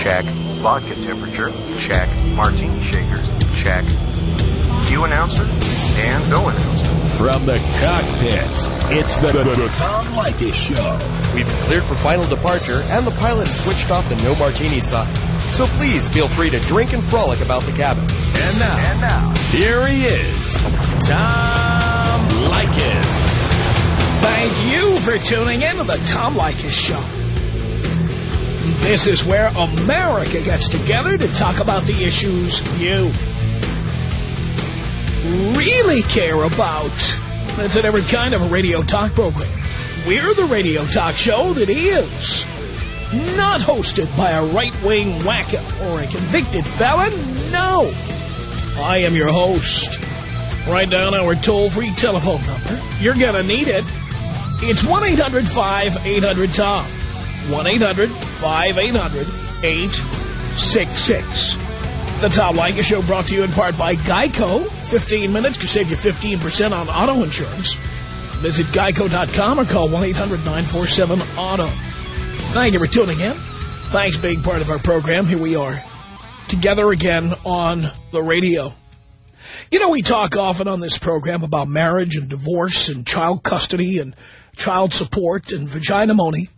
Check. Vodka temperature? Check. Martini shakers? Check. Cue announcer? And go announcer. From the cockpit, it's the, the, the Tom Leykis Show. We've been cleared for final departure, and the pilot has switched off the no martini sign. So please feel free to drink and frolic about the cabin. And now, and now, here he is, Tom Leykis. Thank you for tuning in to the Tom Leykis Show. This is where America gets together to talk about the issues you really care about. That's an every kind of a radio talk program. We're the radio talk show that is not hosted by a right-wing wacko or a convicted felon. No. I am your host. Write down our toll-free telephone number. You're going to need it. It's 1-800-5800-TOM. 1-800-5800-866. The Tom Leykis Show brought to you in part by Geico. 15 minutes to save you 15% on auto insurance. Visit geico.com or call 1-800-947-AUTO. Thank you for tuning in. Thanks being part of our program. Here we are, together again on the radio. You know, we talk often on this program about marriage and divorce and child custody and child support and vagina money.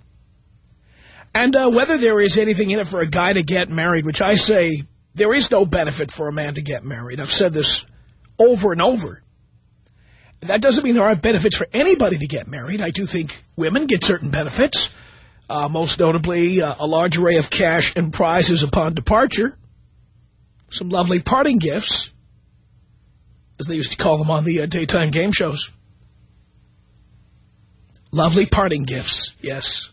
And uh, whether there is anything in it for a guy to get married, which I say there is no benefit for a man to get married. I've said this over and over. That doesn't mean there aren't benefits for anybody to get married. I do think women get certain benefits, uh, most notably uh, a large array of cash and prizes upon departure, some lovely parting gifts, as they used to call them on the uh, daytime game shows. Lovely parting gifts, yes.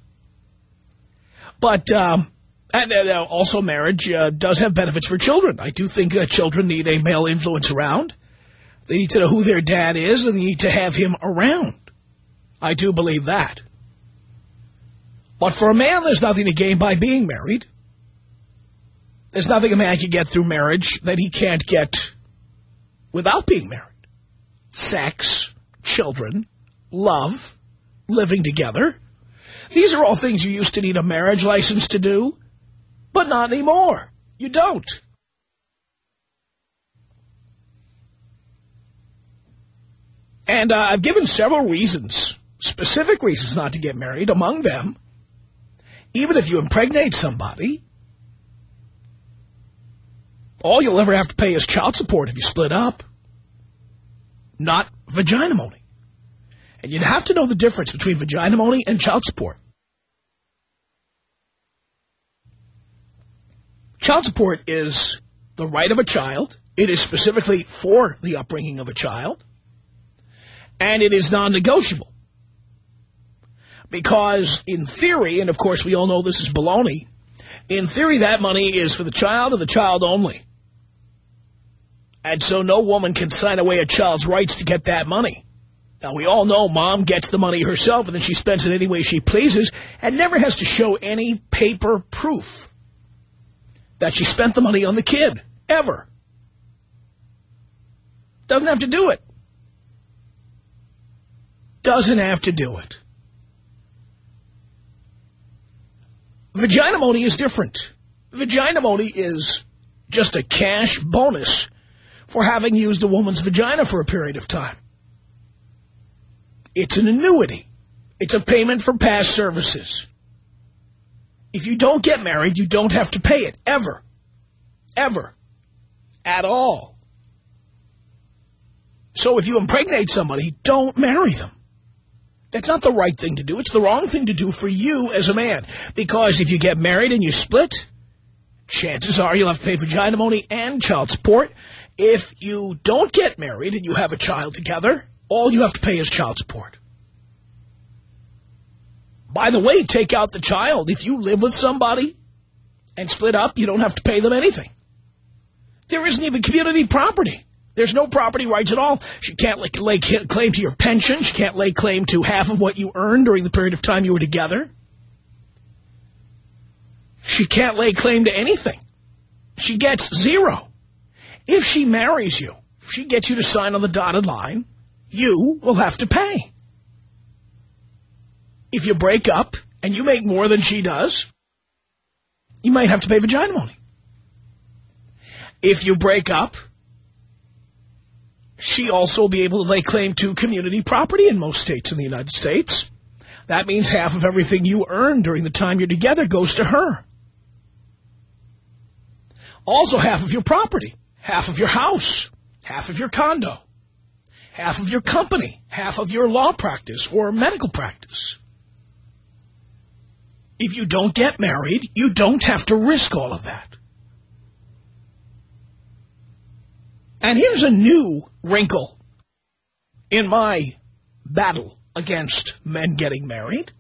But um, and uh, also marriage uh, does have benefits for children. I do think uh, children need a male influence around. They need to know who their dad is, and they need to have him around. I do believe that. But for a man, there's nothing to gain by being married. There's nothing a man can get through marriage that he can't get without being married. Sex, children, love, living together. These are all things you used to need a marriage license to do, but not anymore. You don't. And uh, I've given several reasons, specific reasons not to get married. Among them, even if you impregnate somebody, all you'll ever have to pay is child support if you split up, not vagina money. And you'd have to know the difference between vagina money and child support. Child support is the right of a child. It is specifically for the upbringing of a child. And it is non-negotiable. Because in theory, and of course we all know this is baloney, in theory that money is for the child and the child only. And so no woman can sign away a child's rights to get that money. Now, we all know mom gets the money herself and then she spends it any way she pleases and never has to show any paper proof that she spent the money on the kid, ever. Doesn't have to do it. Doesn't have to do it. Vagina money is different. Vagina money is just a cash bonus for having used a woman's vagina for a period of time. It's an annuity. It's a payment for past services. If you don't get married, you don't have to pay it, ever. Ever. At all. So if you impregnate somebody, don't marry them. That's not the right thing to do. It's the wrong thing to do for you as a man. Because if you get married and you split, chances are you'll have to pay vagina money and child support. If you don't get married and you have a child together, all you have to pay is child support. By the way, take out the child. If you live with somebody and split up, you don't have to pay them anything. There isn't even community property. There's no property rights at all. She can't lay, claim to your pension. She can't lay claim to half of what you earned during the period of time you were together. She can't lay claim to anything. She gets zero. If she marries you, if she gets you to sign on the dotted line, you will have to pay. If you break up and you make more than she does, you might have to pay vagina money. If you break up, she also will be able to lay claim to community property in most states in the United States. That means half of everything you earn during the time you're together goes to her. Also half of your property, half of your house, half of your condo, half of your company, half of your law practice or medical practice. If you don't get married, you don't have to risk all of that. And here's a new wrinkle in my battle against men getting married.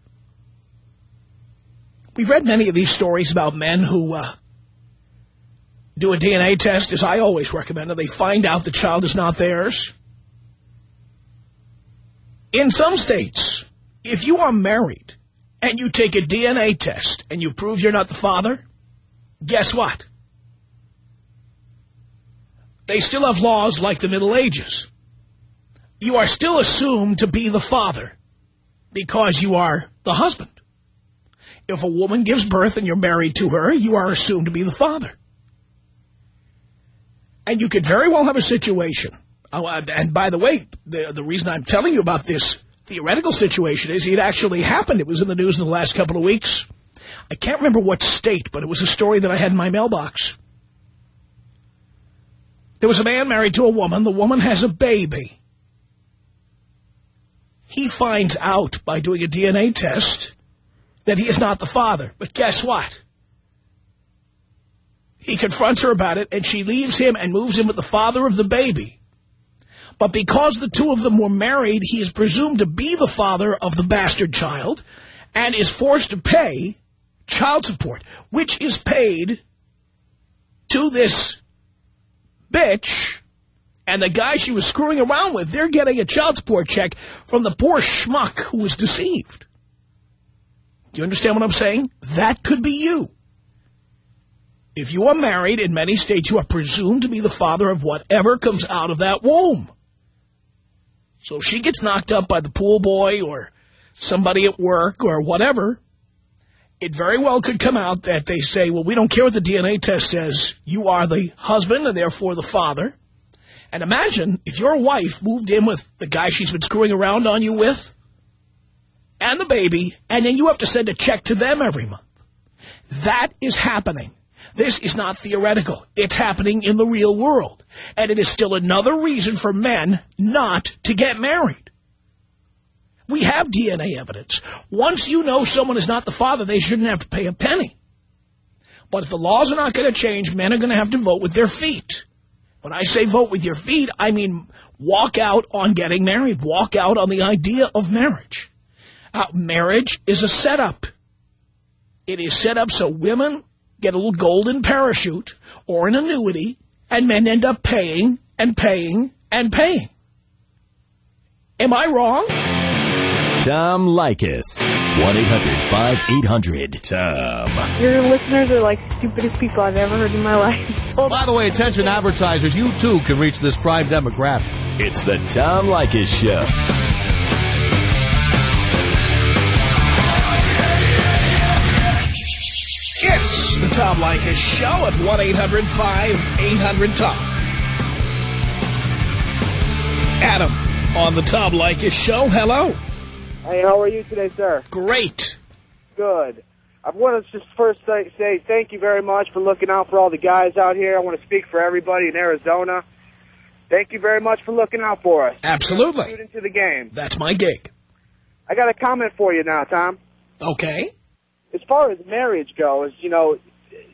We've read many of these stories about men who uh, do a DNA test, as I always recommend, and they find out the child is not theirs. In some states, if you are married and you take a DNA test and you prove you're not the father, guess what? They still have laws like the Middle Ages. You are still assumed to be the father because you are the husband. If a woman gives birth and you're married to her, you are assumed to be the father. And you could very well have a situation. Oh, and by the way, the, the reason I'm telling you about this theoretical situation is it actually happened. It was in the news in the last couple of weeks. I can't remember what state, but it was a story that I had in my mailbox. There was a man married to a woman. The woman has a baby. He finds out by doing a DNA test that he is not the father. But guess what? He confronts her about it, and she leaves him and moves in with the father of the baby. But because the two of them were married, he is presumed to be the father of the bastard child and is forced to pay child support, which is paid to this bitch and the guy she was screwing around with, they're getting a child support check from the poor schmuck who was deceived. Do you understand what I'm saying? That could be you. If you are married, in many states, you are presumed to be the father of whatever comes out of that womb. So if she gets knocked up by the pool boy or somebody at work or whatever, it very well could come out that they say, well, we don't care what the DNA test says. You are the husband and therefore the father. And imagine if your wife moved in with the guy she's been screwing around on you with and the baby, and then you have to send a check to them every month. That is happening. This is not theoretical. It's happening in the real world. And it is still another reason for men not to get married. We have DNA evidence. Once you know someone is not the father, they shouldn't have to pay a penny. But if the laws are not going to change, men are going to have to vote with their feet. When I say vote with your feet, I mean walk out on getting married. Walk out on the idea of marriage. Uh, marriage is a setup. It is set up so women get a little golden parachute or an annuity, and men end up paying and paying and paying. Am I wrong? Tom Leykis. 1-800-5800-TOM. Your listeners are like stupidest people I've ever heard in my life. By the way, attention advertisers, you too can reach this prime demographic. It's the Tom Leykis Show. The Tom Leykis Show at 1-800-5800-TOM. Adam on the Tom Leykis Show. Hello. Hey, how are you today, sir? Great. Good. I want to just first say, say thank you very much for looking out for all the guys out here. I want to speak for everybody in Arizona. Thank you very much for looking out for us. Absolutely. Into the game. That's my gig. I got a comment for you now, Tom. Okay. As far as marriage goes, you know,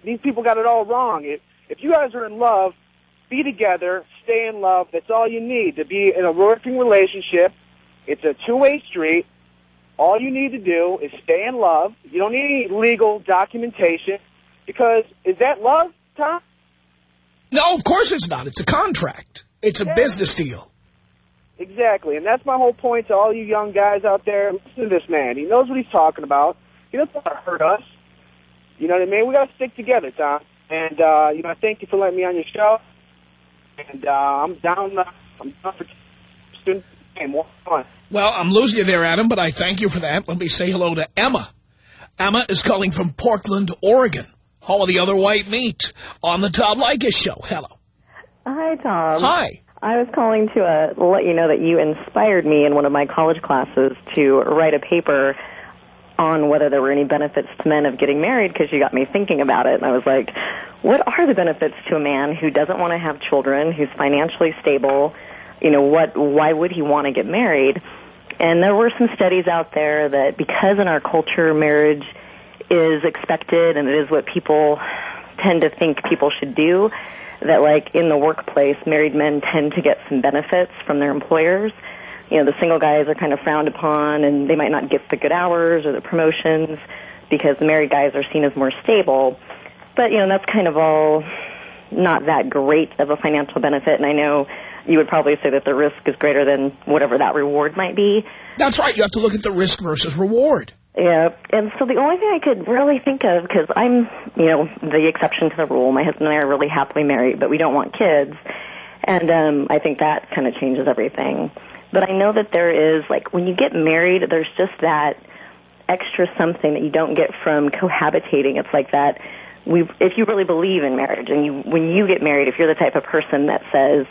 these people got it all wrong. If, if you guys are in love, be together, stay in love. That's all you need to be in a working relationship. It's a two-way street. All you need to do is stay in love. You don't need any legal documentation because is that love, Tom? No, of course it's not. It's a contract. It's a yeah. business deal. Exactly, and that's my whole point to all you young guys out there. Listen to this man. He knows what he's talking about. He doesn't want to hurt us. You know what I mean? We got to stick together, Tom. And, uh, you know, I thank you for letting me on your show. And uh, I'm down, uh, I'm down for student game. One. Well, I'm losing you there, Adam, but I thank you for that. Let me say hello to Emma. Emma is calling from Portland, Oregon home of the other white meat, on the Tom Leykis Show. Hello. Hi, Tom. Hi. I was calling to uh, let you know that you inspired me in one of my college classes to write a paper on whether there were any benefits to men of getting married because you got me thinking about it. And I was like, what are the benefits to a man who doesn't want to have children, who's financially stable? You know, what? why would he want to get married? And there were some studies out there that because in our culture marriage is expected and it is what people tend to think people should do, that like in the workplace, married men tend to get some benefits from their employers. You know, the single guys are kind of frowned upon and they might not get the good hours or the promotions because the married guys are seen as more stable. But, you know, that's kind of all not that great of a financial benefit. And I know you would probably say that the risk is greater than whatever that reward might be. That's right. You have to look at the risk versus reward. Yeah, and so the only thing I could really think of, because I'm, you know, the exception to the rule. My husband and I are really happily married, but we don't want kids, and um, I think that kind of changes everything. But I know that there is, like, when you get married, there's just that extra something that you don't get from cohabitating. It's like that. We, if you really believe in marriage, and you, when you get married, if you're the type of person that says,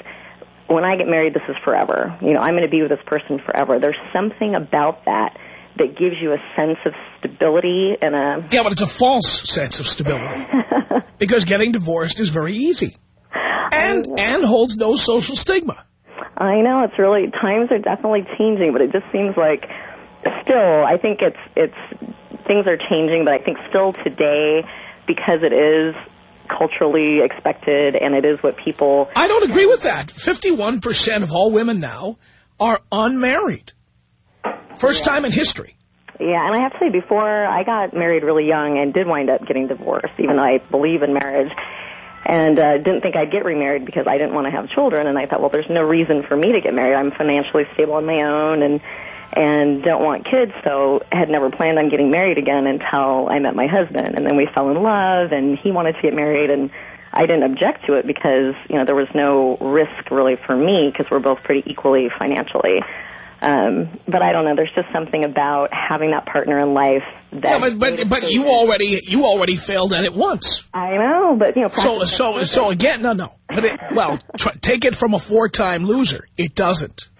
when I get married, this is forever. You know, I'm going to be with this person forever. There's something about that that gives you a sense of stability and a... Yeah, but it's a false sense of stability. because getting divorced is very easy. And, and holds no social stigma. I know, it's really, times are definitely changing, but it just seems like still, I think it's, it's, things are changing, but I think still today, because it is culturally expected and it is what people... I don't agree with that. 51% of all women now are unmarried. First yeah. time in history. Yeah, and I have to say, before I got married really young and did wind up getting divorced, even though I believe in marriage, and uh, didn't think I'd get remarried because I didn't want to have children, and I thought, well, there's no reason for me to get married. I'm financially stable on my own, and and don't want kids, so had never planned on getting married again until I met my husband, and then we fell in love, and he wanted to get married, and I didn't object to it because you know there was no risk really for me because we're both pretty equally financially. Um, but I don't know. There's just something about having that partner in life. That yeah, but but but you already you already failed at it once. I know, but you know. So so so again, no no. But it, well, take it from a four-time loser. It doesn't.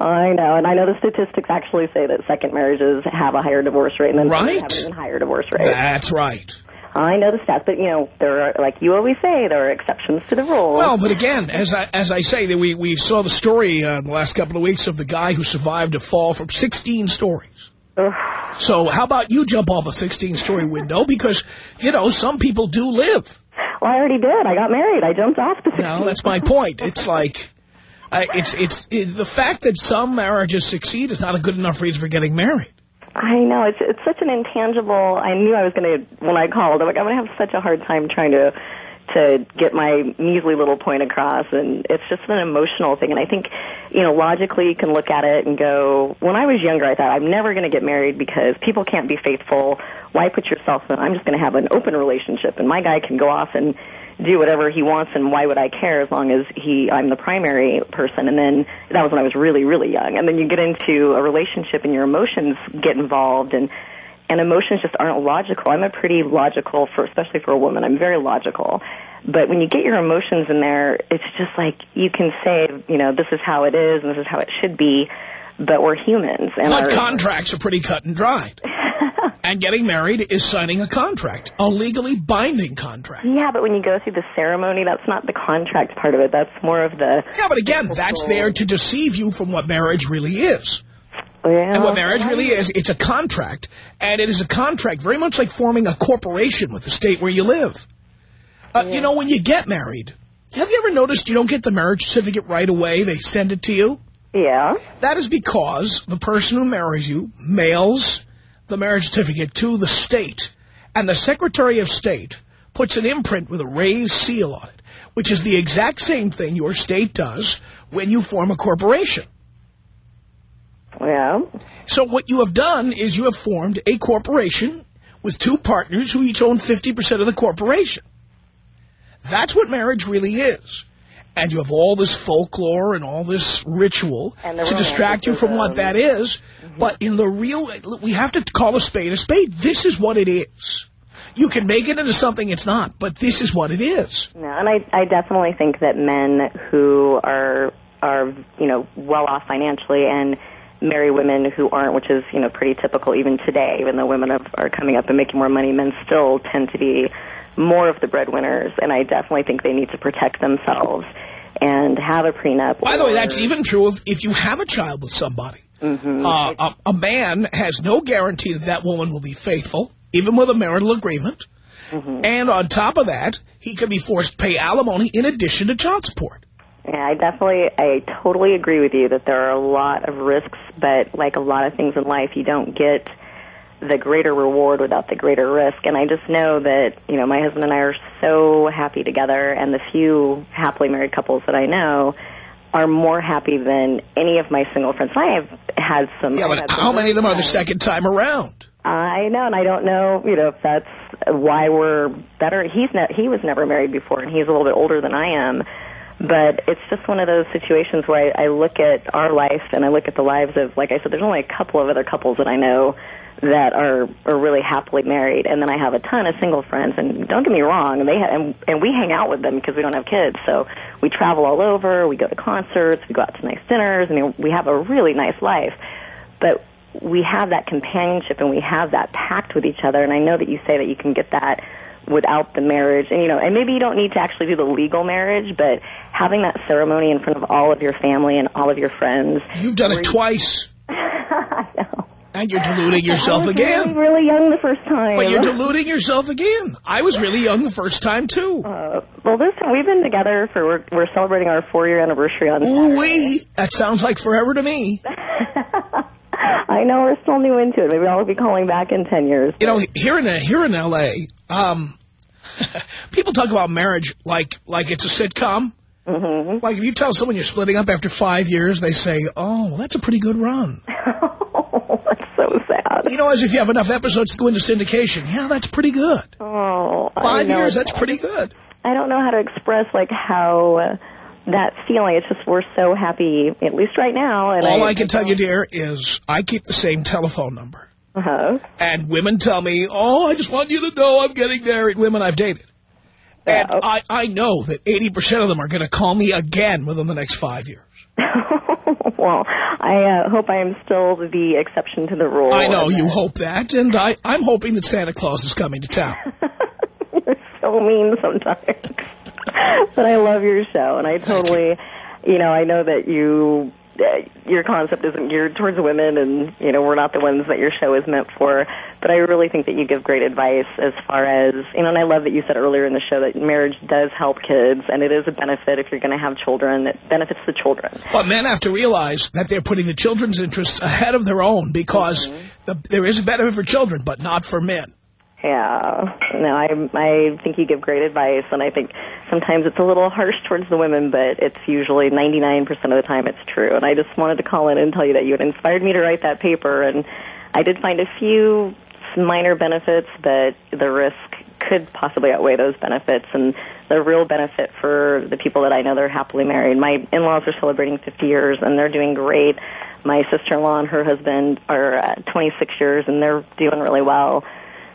I know, and I know the statistics actually say that second marriages have a higher divorce rate, and then right. have an even higher divorce rate. That's right. I know the stats, but, you know, there are, like you always say, there are exceptions to the rule. Well, but again, as I, as I say, that we, we saw the story uh, the last couple of weeks of the guy who survived a fall from 16 stories. Ugh. So how about you jump off a 16-story window? Because, you know, some people do live. Well, I already did. I got married. I jumped off the 16 No, that's my point. It's like... Uh, it's it's it, the fact that some marriages succeed is not a good enough reason for getting married. I know it's it's such an intangible. I knew I was going to when I called. I'm like I'm going to have such a hard time trying to to get my measly little point across, and it's just an emotional thing. And I think, you know, logically you can look at it and go. When I was younger, I thought I'm never going to get married because people can't be faithful. Why put yourself in? I'm just going to have an open relationship, and my guy can go off and do whatever he wants and why would I care as long as he I'm the primary person and then that was when I was really really young and then you get into a relationship and your emotions get involved and and emotions just aren't logical. I'm a pretty logical for especially for a woman. I'm very logical. But when you get your emotions in there, it's just like you can say, you know, this is how it is and this is how it should be, but we're humans. And but our, contracts are pretty cut and dried. And getting married is signing a contract, a legally binding contract. Yeah, but when you go through the ceremony, that's not the contract part of it. That's more of the... Yeah, but again, that's there to deceive you from what marriage really is. Yeah. And what marriage really is, it's a contract. And it is a contract very much like forming a corporation with the state where you live. Uh, yeah. You know, when you get married, have you ever noticed you don't get the marriage certificate right away? They send it to you? Yeah. That is because the person who marries you mails the marriage certificate to the state, and the Secretary of State puts an imprint with a raised seal on it, which is the exact same thing your state does when you form a corporation. Yeah. So what you have done is you have formed a corporation with two partners who each own 50% of the corporation. That's what marriage really is and you have all this folklore and all this ritual to distract you from what that is. Mm -hmm. But in the real, we have to call a spade a spade. This is what it is. You can make it into something it's not, but this is what it is. No, and I, I definitely think that men who are, are, you know, well off financially and marry women who aren't, which is, you know, pretty typical even today, even though women have, are coming up and making more money, men still tend to be more of the breadwinners, and I definitely think they need to protect themselves and have a prenup. By the way, that's even true if, if you have a child with somebody. Mm-hmm. Uh, a, a man has no guarantee that that woman will be faithful, even with a marital agreement. Mm-hmm. And on top of that, he could be forced to pay alimony in addition to child support. Yeah, I definitely, I totally agree with you that there are a lot of risks, but like a lot of things in life, you don't get the greater reward without the greater risk. And I just know that, you know, my husband and I are so happy together, and the few happily married couples that I know are more happy than any of my single friends. I have had some. Yeah, but how many of them are the second time around? I know, and I don't know, you know, if that's why we're better. He's not, he was never married before, and he's a little bit older than I am. But it's just one of those situations where I, I look at our life and I look at the lives of, like I said, there's only a couple of other couples that I know that are are really happily married, and then I have a ton of single friends. And don't get me wrong, and they ha- and, and we hang out with them because we don't have kids, so we travel all over. We go to concerts, we go out to nice dinners. I mean, we have a really nice life, but we have that companionship and we have that pact with each other. And I know that you say that you can get that without the marriage, and you know, and maybe you don't need to actually do the legal marriage, but having that ceremony in front of all of your family and all of your friends. You've done it twice, I know. And you're deluding yourself again. I was. Really, young the first time. But you're deluding yourself again. I was really young the first time, too. Uh, well, this time we've been together for we're, we're celebrating our four year anniversary on. Ooh wee! That sounds like forever to me. I know we're still new into it. Maybe I'll be calling back in ten years. You know, here in here in L.A., um, people talk about marriage like like it's a sitcom. Mm-hmm. Like if you tell someone you're splitting up after five years, they say, "Oh, well, that's a pretty good run." So sad. You know, as if you have enough episodes to go into syndication. Yeah, that's pretty good. Oh, I Five years, that's that. pretty good. I don't know how to express like how uh, that feeling. It's just we're so happy, at least right now. And All I can tell you, dear, is I keep the same telephone number. Uh-huh. And women tell me, oh, I just want you to know I'm getting married. Women I've dated. And Yeah. I, I know that 80% of them are going to call me again within the next five years. well, I uh, hope I am still the exception to the rule. I know you hope that, and I, I'm hoping that Santa Claus is coming to town. You're so mean sometimes. but I love your show, and I totally, you know, I know that you, Uh, your concept isn't geared towards women, and you know, we're not the ones that your show is meant for. But I really think that you give great advice as far as, you know, and I love that you said earlier in the show that marriage does help kids, and it is a benefit if you're going to have children. It benefits the children. But men have to realize that they're putting the children's interests ahead of their own because mm-hmm. the, there is a benefit for children, but not for men. Yeah, no, I I think you give great advice, and I think sometimes it's a little harsh towards the women, but it's usually 99% of the time it's true. And I just wanted to call in and tell you that you had inspired me to write that paper, and I did find a few minor benefits, but the risk could possibly outweigh those benefits, and the real benefit for the people that I know that are happily married. My in-laws are celebrating 50 years, and they're doing great. My sister-in-law and her husband are uh, 26 years, and they're doing really well.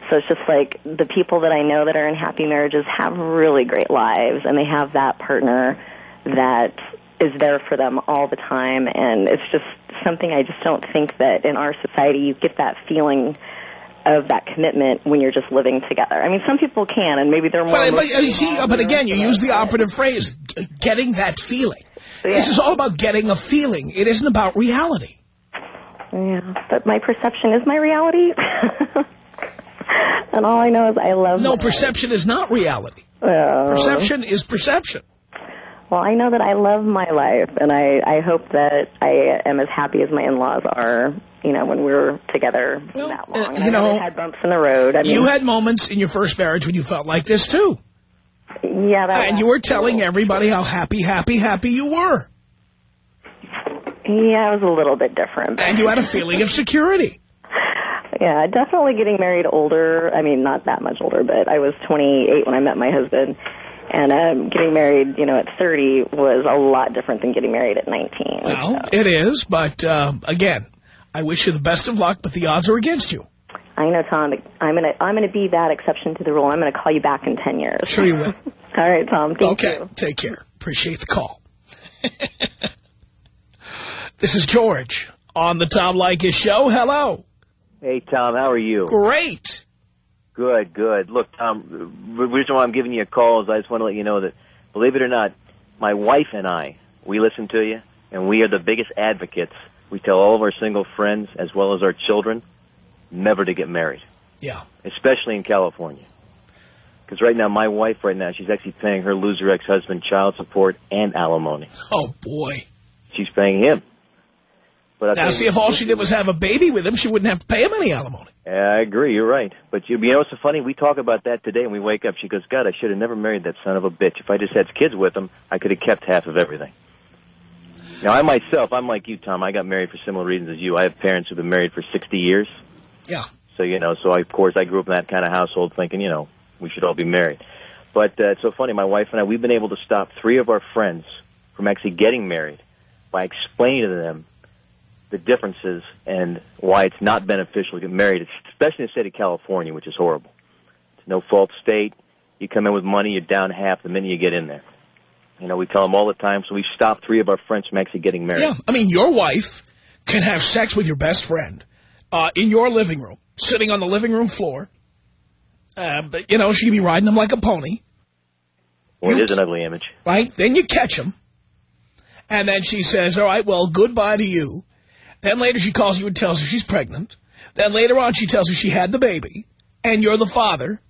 So it's just like the people that I know that are in happy marriages have really great lives, and they have that partner that is there for them all the time. And it's just something I just don't think that in our society you get that feeling of that commitment when you're just living together. I mean, some people can, and maybe they're more. But, but, see, but again, you use the operative phrase, getting that feeling. but- This is all about getting a feeling. It isn't about reality. Yeah, but my perception is my reality. and all I know is I love. No, perception is not reality. life. Oh. Perception is perception. Well, I know that I love my life, and I, I hope that I am as happy as my in-laws are, you know, when we were together Well, that long. uh, And you I know had bumps in the road. I mean, You had moments in your first marriage when you felt like this, too. yeah, that And you were telling everybody how happy, happy, happy you were. Yeah, it was a little bit different. And you had a feeling of security. Yeah, definitely getting married older. I mean, not that much older, but I was 28 when I met my husband. And um, getting married, you know, at 30 was a lot different than getting married at 19. Well, So, it is, but uh, again, I wish you the best of luck, but the odds are against you. I know, Tom. I'm gonna I'm gonna be that exception to the rule. I'm gonna call you back in ten years. Sure you will. All right, Tom. Okay. you. Take care. Appreciate the call. this is George on the Tom Leykis show. Hello. Hey, Tom. How are you? Great. Good, good. Look, Tom, the reason why I'm giving you a call is I just want to let you know that, believe it or not, my wife and I, we listen to you, and we are the biggest advocates. We tell all of our single friends, as well as our children, never to get married. Yeah. Especially in California. Because right now, my wife right now, she's actually paying her loser ex-husband child support and alimony. Oh, boy. She's paying him. But now, see, if all she did was have a baby with him, she wouldn't have to pay him any alimony. Yeah, I agree. You're right. But you, you know what's so funny? We talk about that today, and we wake up. She goes, God, I should have never married that son of a bitch. If I just had kids with him, I could have kept half of everything. Now, I myself, I'm like you, Tom. I got married for similar reasons as you. I have parents who've been married for 60 years. Yeah. So, you know, so I, of course I grew up in that kind of household thinking, you know, we should all be married. But uh, it's so funny. My wife and I, we've been able to stop three of our friends from actually getting married by explaining to them the differences and why it's not beneficial to get married, especially in the state of California, which is horrible. It's no fault state. You come in with money, you're down half the minute you get in there. You know, we tell them all the time, so we stopped three of our friends from actually getting married. Yeah, I mean, your wife can have sex with your best friend uh, in your living room, sitting on the living room floor. Uh, but, you know, she can be riding him like a pony. Well, it is an ugly image. Right? Then you catch him. And then she says, all right, well, goodbye to you. Then later she calls you and tells you she's pregnant. Then later on she tells you she had the baby. And you're the father.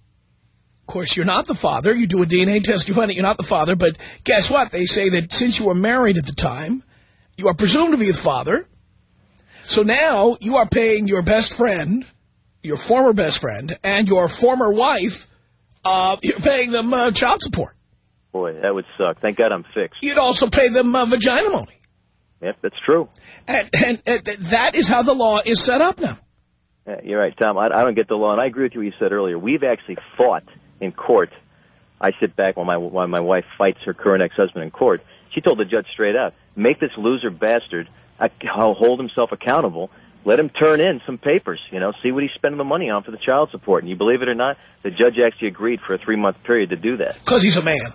Of course, you're not the father. You do a DNA test. You find out you're not the father. But guess what? They say that since you were married at the time, you are presumed to be the father. So now you are paying your best friend, your former best friend, and your former wife, uh, you're paying them uh, child support. Boy, that would suck. Thank God I'm fixed. You'd also pay them uh, vagina money. Yep, that's true. And, and, and, that is how the law is set up now. Yeah, you're right, Tom. I, I don't get the law, and I agree with you what you said earlier. We've actually fought in court. I sit back while my while my wife fights her current ex-husband in court. She told the judge straight out, make this loser bastard I'll hold himself accountable. Let him turn in some papers, you know, see what he's spending the money on for the child support. And you believe it or not, the judge actually agreed for a three-month period to do that. Because he's a man.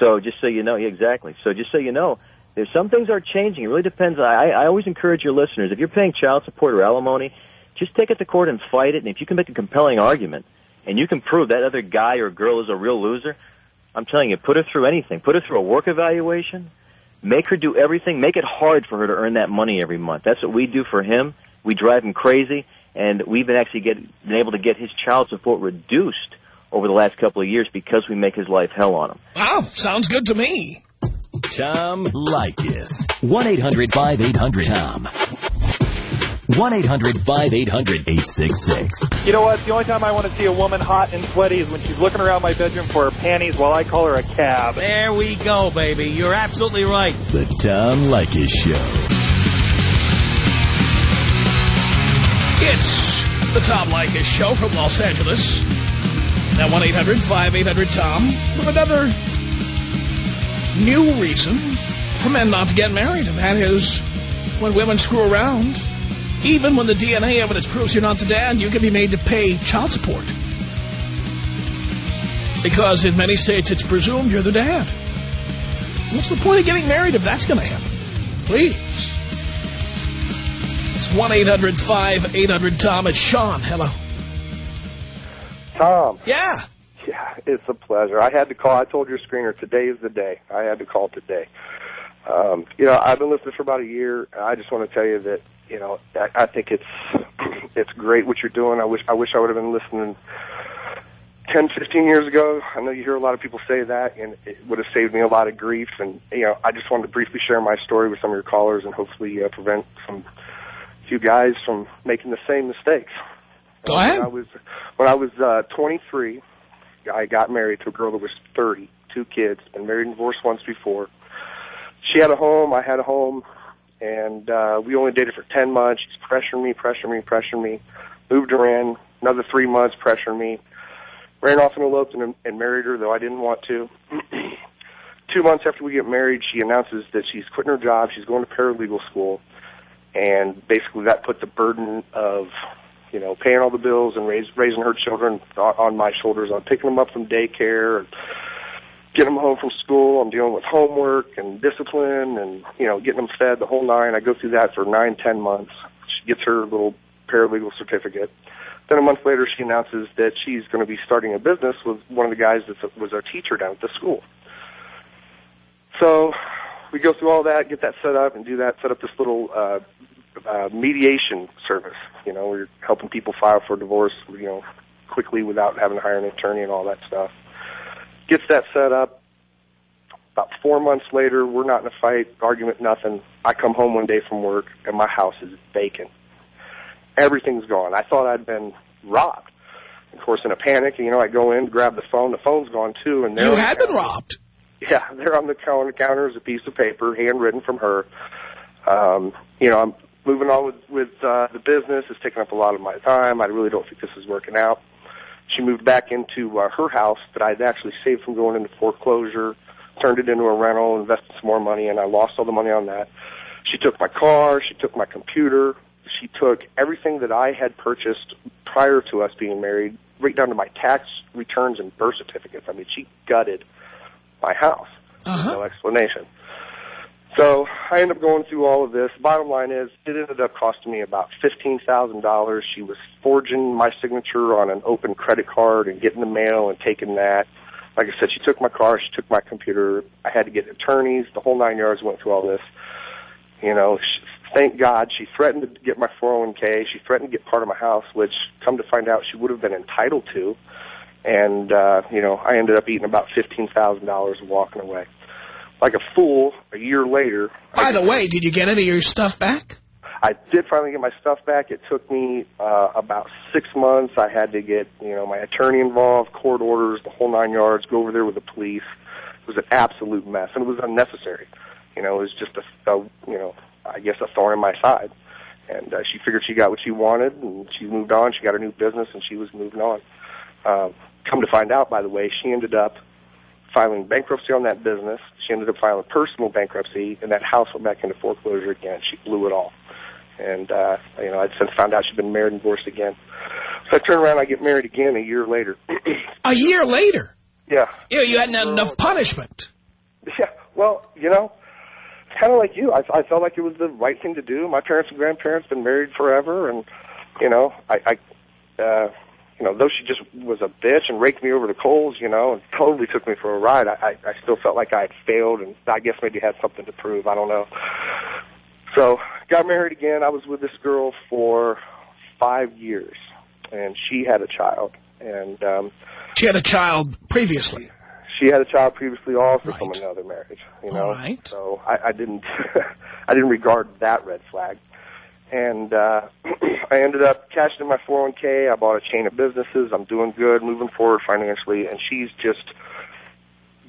So just so you know, yeah, exactly. So just so you know, there's some things are changing. It really depends. I, I always encourage your listeners, if you're paying child support or alimony, just take it to court and fight it. And if you can make a compelling argument and you can prove that other guy or girl is a real loser, I'm telling you, put her through anything. Put her through a work evaluation. Make her do everything. Make it hard for her to earn that money every month. That's what we do for him. We drive him crazy, and we've been actually get, been able to get his child support reduced over the last couple of years because we make his life hell on him. Wow, sounds good to me. Tom Leykis. 1-800-5800-TOM. 1-800-5800-866. You know what? The only time I want to see a woman hot and sweaty is when she's looking around my bedroom for her panties while I call her a cab. There we go, baby. You're absolutely right. The Tom Leykis Show. It's the Tom Leykis Show from Los Angeles. Now 1-800-5800-TOM with another new reason for men not to get married, and that is when women screw around even when the DNA evidence proves you're not the dad, you can be made to pay child support. Because in many states, it's presumed you're the dad. What's the point of getting married if that's going to happen? Please. It's 1-800-5800-TOM. It's Sean. Hello. Tom. Yeah. Yeah, it's a pleasure. I had to call. I told your screener, today is the day. I had to call today. Um, you know, I've been listening for about a year. I just want to tell you that you know, I, I think it's it's great what you're doing. I wish I wish I would have been listening 10, 15 years ago. I know you hear a lot of people say that, and it would have saved me a lot of grief. And you know, I just wanted to briefly share my story with some of your callers, and hopefully uh, prevent some few guys from making the same mistakes. Go ahead. When I was when I was uh, 23, I got married to a girl that was 30, two kids, been married and divorced once before. She had a home, I had a home and uh, we only dated for 10 months. She's pressuring me, pressuring me, pressuring me. Moved her in, another three months, pressuring me. Ran off and eloped and, and married her, though I didn't want to. Two months after we get married, she announces that she's quitting her job. She's going to paralegal school, and basically that put the burden of, you know, paying all the bills and raise, raising her children on, my shoulders. I'm picking them up from daycare and getting them home from school. I'm dealing with homework and discipline and, you know, getting them fed the whole nine. I go through that for nine, ten months. She gets her little paralegal certificate. Then a month later, she announces that she's going to be starting a business with one of the guys that was our teacher down at the school. So we go through all that, get that set up, and do that. Set up this little uh, uh, mediation service. You know, we're helping people file for divorce. You know, quickly without having to hire an attorney and all that stuff. Gets that set up. About four months later, we're not in a fight, argument, nothing. I come home one day from work, and my house is vacant. Everything's gone. I thought I'd been robbed. Of course, in a panic, you know, I go in, grab the phone. The phone's gone too, and you had been robbed. Yeah, there on the counter is a piece of paper, handwritten from her. Um, you know, I'm moving on with with uh, the business. It's taking up a lot of my time. I really don't think this is working out. She moved back into uh, her house that I'd actually saved from going into foreclosure, turned it into a rental, invested some more money, and I lost all the money on that. She took my car. She took my computer. She took everything that I had purchased prior to us being married, right down to my tax returns and birth certificates. I mean, she gutted my house. Uh-huh. No explanation. So I ended up going through all of this. Bottom line is, it ended up costing me about fifteen thousand dollars. She was forging my signature on an open credit card and getting the mail and taking that. Like I said, she took my car, she took my computer. I had to get attorneys. The whole nine yards went through all this. You know, she, thank God she threatened to get my 401k. She threatened to get part of my house, which, come to find out, she would have been entitled to. And uh, you know, I ended up eating about fifteen thousand dollars walking away like a fool a year later. By the way, did you get any of your stuff back? I did finally get my stuff back. It took me uh, about six months. I had to get, you know, my attorney involved, court orders, the whole nine yards, go over there with the police. It was an absolute mess, and it was unnecessary. You know, it was just a, a you know, I guess a thorn in my side. And uh, she figured she got what she wanted, and she moved on. She got her new business, and she was moving on. Uh, come to find out, by the way, she ended up filing bankruptcy on that business. She ended up filing personal bankruptcy, and that house went back into foreclosure again. She blew it all. And, uh, you know, I'd since found out she'd been married and divorced again. So I turn around, I get married again a year later. a year later? Yeah. Yeah, you hadn't had enough punishment. Yeah, well, you know, kind of like you. I, I felt like it was the right thing to do. My parents and grandparents been married forever, and, you know, I, I uh, you know, though she just was a bitch and raked me over the coals, you know, and totally took me for a ride, I, I, I still felt like I had failed, and I guess maybe had something to prove. I don't know. So, got married again. I was with this girl for five years, and she had a child. And um, she had a child previously. She had a child previously, also right. from another marriage. You know, All right. so I, I didn't, I didn't regard that red flag and uh, I ended up cashing in my 401k. I bought a chain of businesses. I'm doing good, moving forward financially, and she's just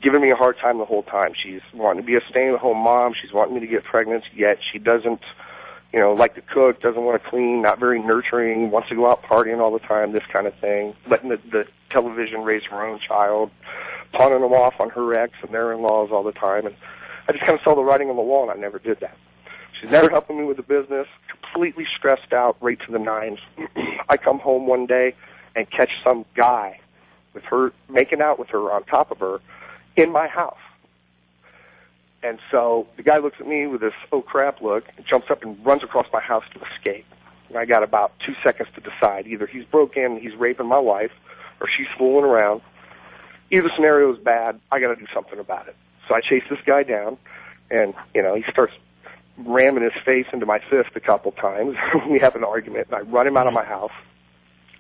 giving me a hard time the whole time. She's wanting to be a stay-at-home mom. She's wanting me to get pregnant, yet she doesn't, you know, like to cook, doesn't want to clean, not very nurturing, wants to go out partying all the time, this kind of thing. Letting the, the television raise her own child, pawning them off on her ex and their in-laws all the time, and I just kind of saw the writing on the wall, and I never did that. She's never helping me with the business, completely stressed out, right to the nines. I come home one day and catch some guy with her making out with her on top of her in my house. And so the guy looks at me with this oh crap look and jumps up and runs across my house to escape. And I got about two seconds to decide. Either he's broke in, he's raping my wife, or she's fooling around. Either scenario is bad. I got to do something about it. So I chase this guy down, and you know he starts ramming his face into my fist a couple times. we have an argument, and I run him out of my house.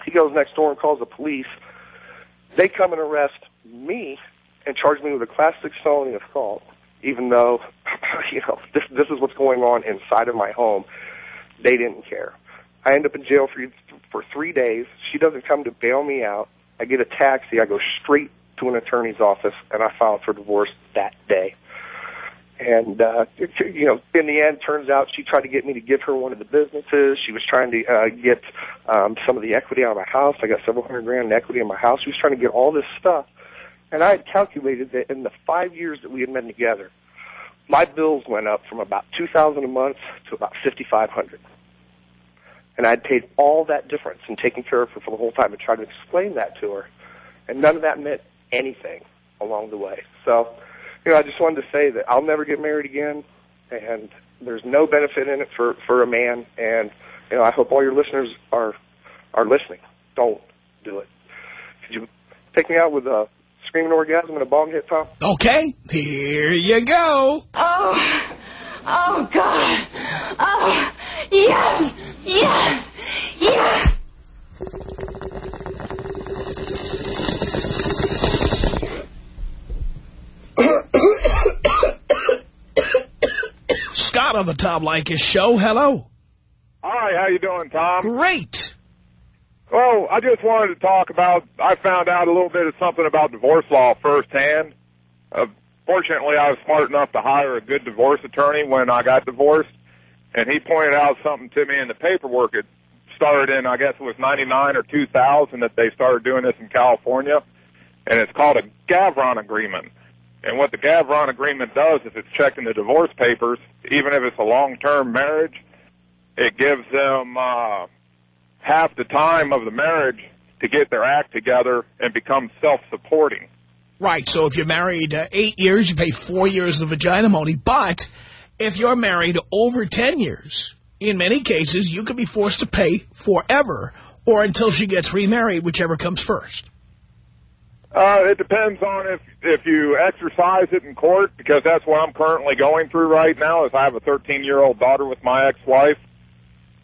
He goes next door and calls the police. They come and arrest me and charge me with a class six felony assault, even though, you know, this this is what's going on inside of my home. They didn't care. I end up in jail for for three days. She doesn't come to bail me out. I get a taxi. I go straight to an attorney's office, and I file for divorce that day. And, uh, you know, in the end, turns out she tried to get me to give her one of the businesses. She was trying to uh, get um, some of the equity out of my house. I got several hundred grand in equity in my house. She was trying to get all this stuff. And I had calculated that in the five years that we had been together, my bills went up from about two thousand a month to about fifty five hundred. And I'd paid all that difference and taken care of her for the whole time and tried to explain that to her. And none of that meant anything along the way. So, you know, I just wanted to say that I'll never get married again, and there's no benefit in it for for a man. And you know, I hope all your listeners are are listening. Don't do it. Could you take me out with a screaming orgasm and a bong hit, Tom? Okay, here you go. Oh, oh God. Oh, yes, yes, yes. On the Tom Leykis show. Hello. Hi, how you doing, Tom? Great. Well, I just wanted to talk about, I found out a little bit of something about divorce law firsthand. Uh, fortunately, I was smart enough to hire a good divorce attorney when I got divorced, and he pointed out something to me in the paperwork. It started in, I guess it was 99 or 2000 that they started doing this in California, and it's called a Gavron agreement. And what the Gavron agreement does is it's checked in the divorce papers, even if it's a long-term marriage, it gives them uh, half the time of the marriage to get their act together and become self-supporting. Right, so if you're married uh, eight years, you pay four years of vaginamony. But if you're married over 10 years, in many cases, you could be forced to pay forever or until she gets remarried, whichever comes first. Uh, it depends on if if you exercise it in court, because that's what I'm currently going through right now. Is I have a 13 year old daughter with my ex-wife,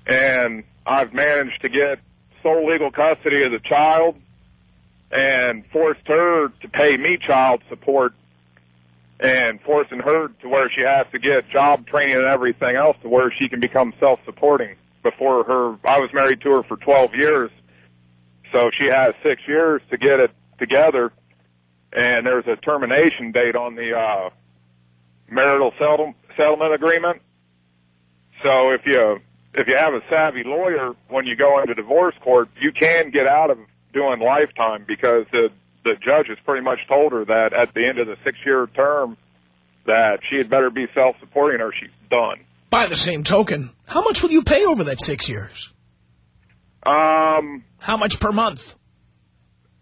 and I've managed to get sole legal custody of the child and forced her to pay me child support and forcing her to where she has to get job training and everything else to where she can become self-supporting. Before her, I was married to her for 12 years, so she has six years to get it together, and there's a termination date on the uh, marital settle, settlement agreement. So if you if you have a savvy lawyer when you go into divorce court, you can get out of doing lifetime because the the judge has pretty much told her that at the end of the six year term that she had better be self supporting or she's done. By the same token, how much will you pay over that six years? Um, how much per month?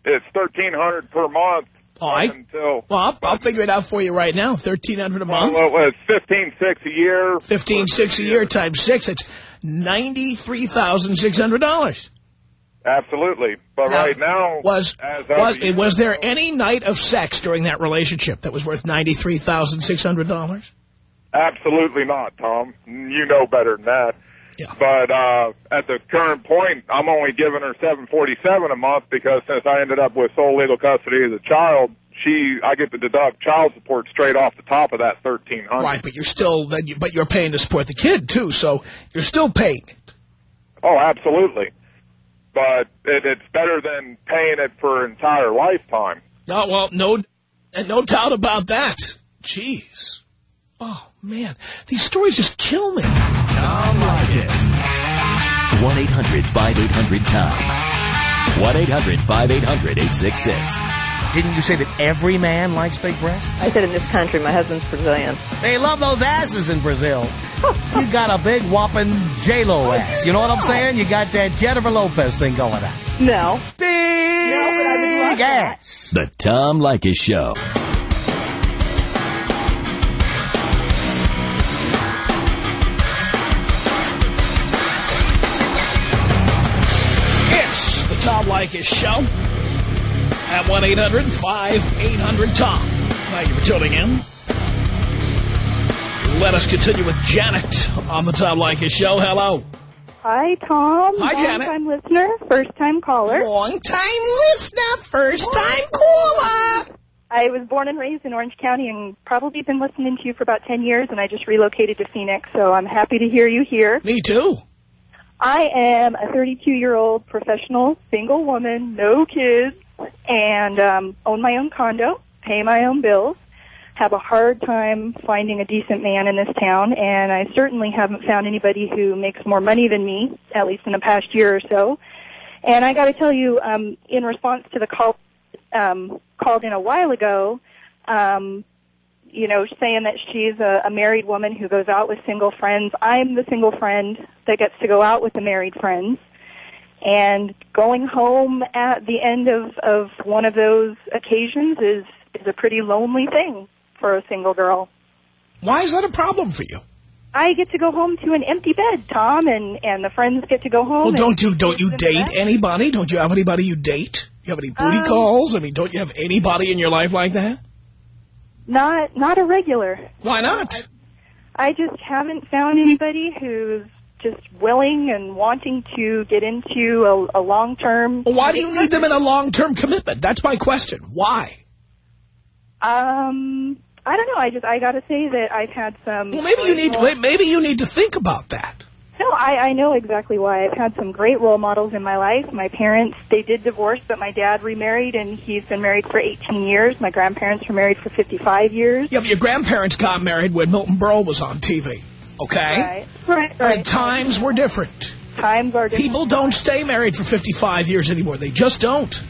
It's thirteen hundred per month. Oh, All right. Until well, I'll, I'll, figure it out for you right now. Thirteen hundred a month. Well, well, it's fifteen six a year. Fifteen six a year times six. It's ninety three thousand six hundred dollars. Absolutely, but now, right now, was was, was there any night of sex during that relationship that was worth ninety three thousand six hundred dollars? Absolutely not, Tom. You know better than that. Yeah. But uh, at the current point, I'm only giving her seven forty seven a month because since I ended up with sole legal custody as a child, she I get to deduct child support straight off the top of that thirteen hundred. Right, but you're still then, you, but you're paying to support the kid too, so you're still paying it. Oh, absolutely. But it, it's better than paying it for an entire lifetime. No, well, no, and no doubt about that. Jeez. Oh, man. These stories just kill me. Tom Leykis. 1-800-5800-TOM. 1-800-5800-866. Didn't you say that every man likes fake breasts? I said in this country, my husband's Brazilian. They love those asses in Brazil. you got a big whopping J-Lo oh, ass. You know what I'm saying? You got that Jennifer Lopez thing going on. No. Big no, but I would ass. The Tom Leykis Show. Tom Leykis show at 1-800-5800-TOM. Thank you for tuning in. Let us continue with Janet on the Tom Leykis show. Hello. Hi, Tom. Hi, Janet. Long-time listener, first-time caller. Long-time listener, first-time caller. I was born and raised in Orange County and probably been listening to you for about 10 years, and I just relocated to Phoenix, so I'm happy to hear you here. Me too. I am a 32-year-old professional single woman, no kids, and um, own my own condo, pay my own bills, have a hard time finding a decent man in this town, and I certainly haven't found anybody who makes more money than me, at least in the past year or so. And I got to tell you, um, in response to the call um, called in a while ago, um, you know, saying that she's a, a married woman who goes out with single friends. I'm the single friend that gets to go out with the married friends. And going home at the end of, of one of those occasions is, is a pretty lonely thing for a single girl. Why is that a problem for you? I get to go home to an empty bed, Tom, and, and the friends get to go home. Well, don't you don't you sleep in the date anybody? Don't you have anybody you date? You have any booty Um, calls? I mean, don't you have anybody in your life like that? Not not a regular. Why not? I just haven't found anybody who's just willing and wanting to get into a, a long term. Well, why do you need them in a long-term commitment? That's my question. Why? Um, I don't know. I just I got to say that I've had some. Well, maybe you need maybe you need to think about that. No, I, I know exactly why. I've had some great role models in my life. My parents, they did divorce, but my dad remarried, and he's been married for 18 years. My grandparents were married for 55 years. Yeah, but your grandparents got married when Milton Berle was on TV. Okay? Right, right, right. And times were different. Times are different. People don't stay married for 55 years anymore. They just don't.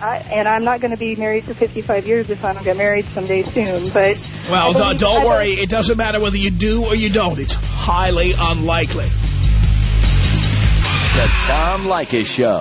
I, and I'm not going to be married for 55 years if I don't get married someday soon. But Well, don't, don't worry. It doesn't matter whether you do or you don't. It's highly unlikely. The Tom Leykis Show.